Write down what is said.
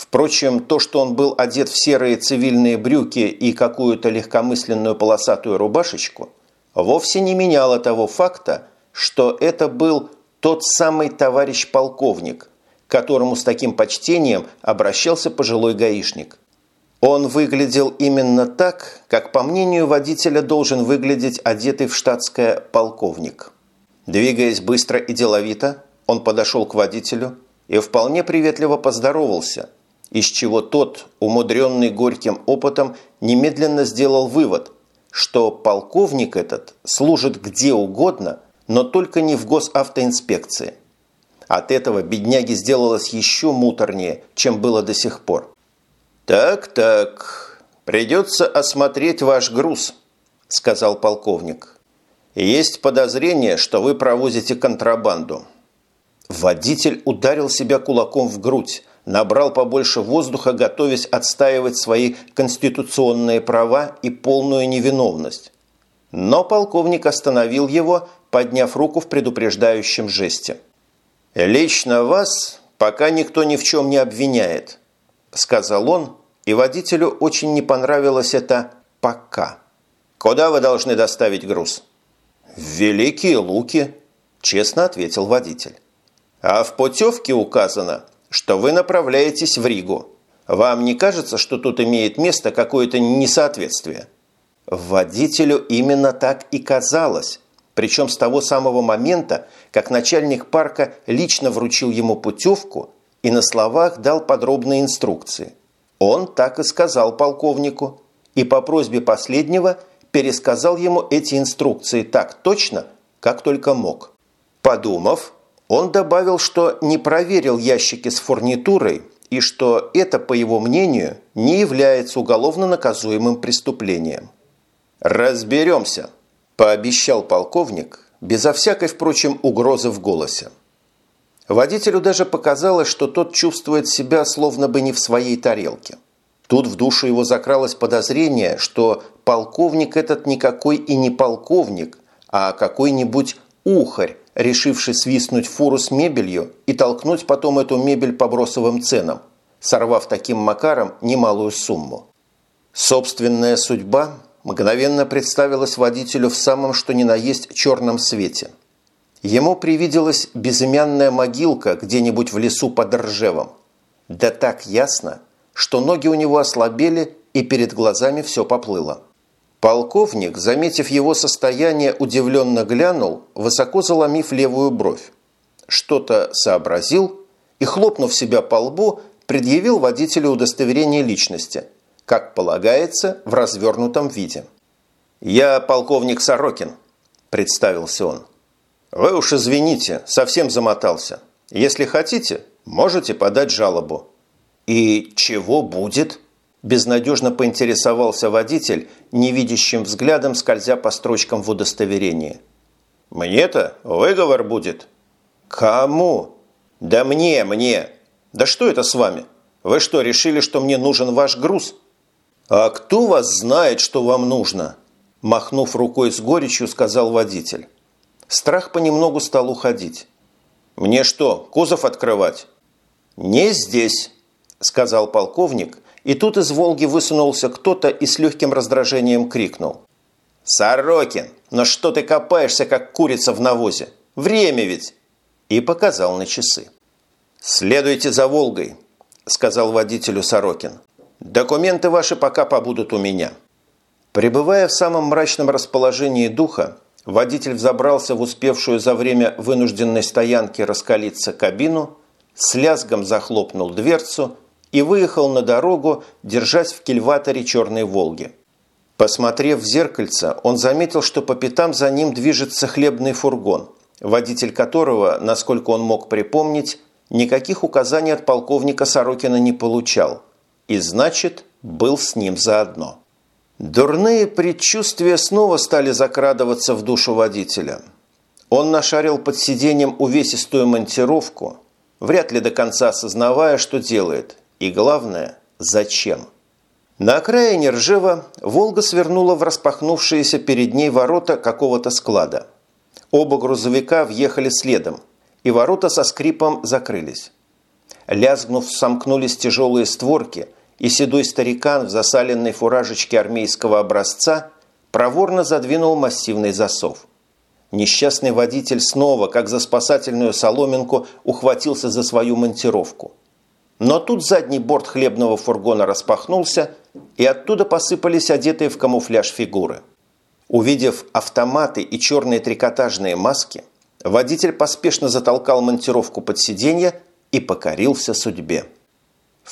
Впрочем, то, что он был одет в серые цивильные брюки и какую-то легкомысленную полосатую рубашечку, вовсе не меняло того факта, что это был тот самый товарищ полковник, к которому с таким почтением обращался пожилой гаишник. Он выглядел именно так, как, по мнению водителя, должен выглядеть одетый в штатское полковник. Двигаясь быстро и деловито, он подошел к водителю и вполне приветливо поздоровался, из чего тот, умудренный горьким опытом, немедленно сделал вывод, что полковник этот служит где угодно, но только не в госавтоинспекции. От этого бедняге сделалось еще муторнее, чем было до сих пор. «Так-так, придется осмотреть ваш груз», – сказал полковник. «Есть подозрение, что вы провозите контрабанду». Водитель ударил себя кулаком в грудь, набрал побольше воздуха, готовясь отстаивать свои конституционные права и полную невиновность. Но полковник остановил его, подняв руку в предупреждающем жесте. «Лично вас пока никто ни в чем не обвиняет», – сказал он, и водителю очень не понравилось это «пока». «Куда вы должны доставить груз?» «В Великие Луки», – честно ответил водитель. «А в путевке указано, что вы направляетесь в Ригу. Вам не кажется, что тут имеет место какое-то несоответствие?» Водителю именно так и казалось, причем с того самого момента, как начальник парка лично вручил ему путевку и на словах дал подробные инструкции. Он так и сказал полковнику, и по просьбе последнего пересказал ему эти инструкции так точно, как только мог. Подумав, он добавил, что не проверил ящики с фурнитурой и что это, по его мнению, не является уголовно наказуемым преступлением. «Разберемся», – пообещал полковник, безо всякой, впрочем, угрозы в голосе. Водителю даже показалось, что тот чувствует себя словно бы не в своей тарелке. Тут в душу его закралось подозрение, что полковник этот никакой и не полковник, а какой-нибудь ухарь, решивший свистнуть фуру с мебелью и толкнуть потом эту мебель по бросовым ценам, сорвав таким макаром немалую сумму. Собственная судьба мгновенно представилась водителю в самом что ни на есть черном свете – Ему привиделась безымянная могилка где-нибудь в лесу под Ржевом. Да так ясно, что ноги у него ослабели и перед глазами все поплыло. Полковник, заметив его состояние, удивленно глянул, высоко заломив левую бровь. Что-то сообразил и, хлопнув себя по лбу, предъявил водителю удостоверение личности, как полагается, в развернутом виде. «Я полковник Сорокин», – представился он. «Вы уж извините, совсем замотался. Если хотите, можете подать жалобу». «И чего будет?» Безнадежно поинтересовался водитель, невидящим взглядом скользя по строчкам в удостоверении. «Мне-то выговор будет». «Кому?» «Да мне, мне! Да что это с вами? Вы что, решили, что мне нужен ваш груз?» «А кто вас знает, что вам нужно?» Махнув рукой с горечью, сказал водитель. Страх понемногу стал уходить. «Мне что, кузов открывать?» «Не здесь», – сказал полковник, и тут из «Волги» высунулся кто-то и с легким раздражением крикнул. «Сорокин, но что ты копаешься, как курица в навозе? Время ведь!» И показал на часы. «Следуйте за «Волгой», – сказал водителю Сорокин. «Документы ваши пока побудут у меня». Пребывая в самом мрачном расположении духа, Водитель взобрался в успевшую за время вынужденной стоянки раскалиться кабину, с лязгом захлопнул дверцу и выехал на дорогу, держась в кильваторе черной «Волги». Посмотрев в зеркальце, он заметил, что по пятам за ним движется хлебный фургон, водитель которого, насколько он мог припомнить, никаких указаний от полковника Сорокина не получал и, значит, был с ним заодно. Дурные предчувствия снова стали закрадываться в душу водителя. Он нашарил под сиденьем увесистую монтировку, вряд ли до конца осознавая, что делает, и главное, зачем. На окраине Ржева «Волга» свернула в распахнувшиеся перед ней ворота какого-то склада. Оба грузовика въехали следом, и ворота со скрипом закрылись. Лязгнув, сомкнулись тяжелые створки, и седой старикан в засаленной фуражечке армейского образца проворно задвинул массивный засов. Несчастный водитель снова, как за спасательную соломинку, ухватился за свою монтировку. Но тут задний борт хлебного фургона распахнулся, и оттуда посыпались одетые в камуфляж фигуры. Увидев автоматы и черные трикотажные маски, водитель поспешно затолкал монтировку под сиденье и покорился судьбе.